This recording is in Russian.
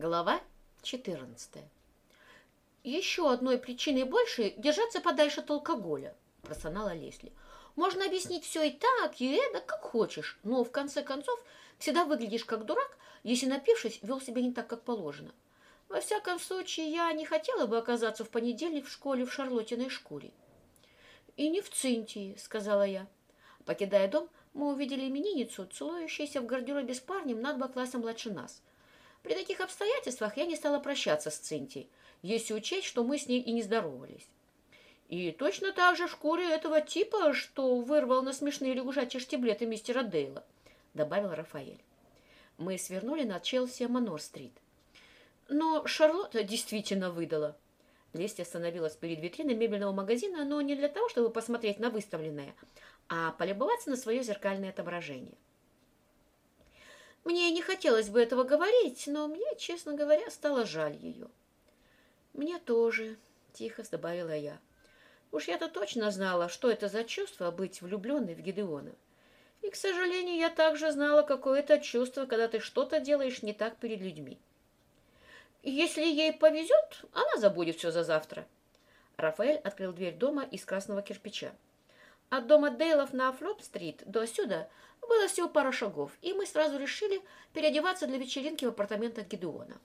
Глава 14. «Еще одной причиной больше держаться подальше от алкоголя», – простонала Лесли. «Можно объяснить все и так, и это, как хочешь, но в конце концов всегда выглядишь как дурак, если, напившись, вел себя не так, как положено. Во всяком случае, я не хотела бы оказаться в понедельник в школе в Шарлотиной шкуре». «И не в Цинтии», – сказала я. Покидая дом, мы увидели именинницу, целующуюся в гардеробе с парнем на два класса младше нас. При таких обстоятельствах я не стала прощаться с Цинтией, если учесть, что мы с ней и не здоровались. И точно так же в шкуре этого типа, что вырвал на смешные лягушачьи штиблеты мистера Дейла, добавил Рафаэль. Мы свернули на Челси Манор-стрит. Но Шарлотта действительно выдала. Лесли остановилась перед витриной мебельного магазина, но не для того, чтобы посмотреть на выставленное, а полюбоваться на свое зеркальное отображение. Мне не хотелось бы этого говорить, но мне, честно говоря, стало жаль ее. «Мне тоже», — тихо добавила я. Уж я-то точно знала, что это за чувство быть влюбленной в Гидеона. И, к сожалению, я также знала, какое это чувство, когда ты что-то делаешь не так перед людьми. Если ей повезет, она забудет все за завтра. Рафаэль открыл дверь дома из красного кирпича. От дома Дейлов на Флоп-стрит до сюда было всего пара шагов, и мы сразу решили переодеваться для вечеринки в апартаментах Гедеона.